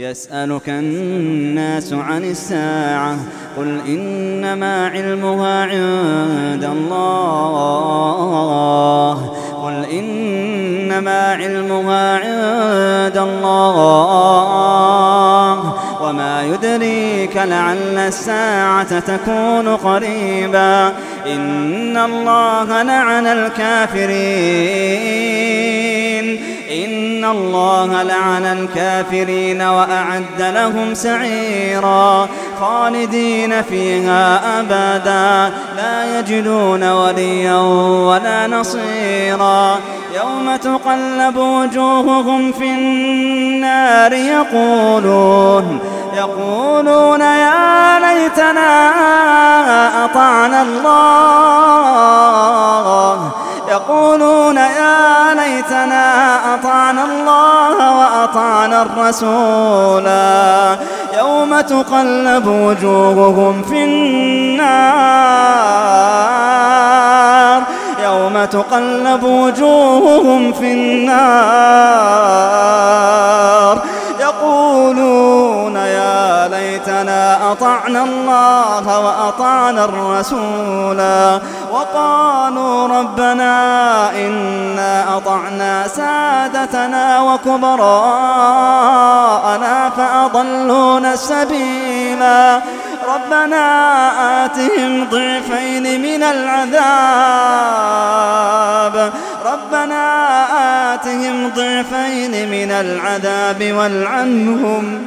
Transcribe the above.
يسألك الناس عن الساعة قل إنما علمها عند الله قل إنما علمها عند الله وما يدريك لعل الساعة تكون قريبا إن الله لعن الكافرين إن الله لعن الكافرين وأعد لهم سعيرا خالدين فيها أبدا لا يجدون وليا ولا نصيرا يوم تقلب وجوههم في النار يقولون يقولون يا ليتنا أطعنا الله يقولون يا ليتنا أطعنا الله وأطعنا الرسولا يوم تقلب وجوههم في النار. يوم تقلب وجوههم في النار. يقولون يا ليتنا أطعنا الله وأطعنا الرسولا وقالوا ربنا إنا أطعنا سادتنا وكبراءنا فأضلونا السبيلا ربنا آتهم ضعفين من العذاب ربنا آتهم ضعفين من العذاب والعنهم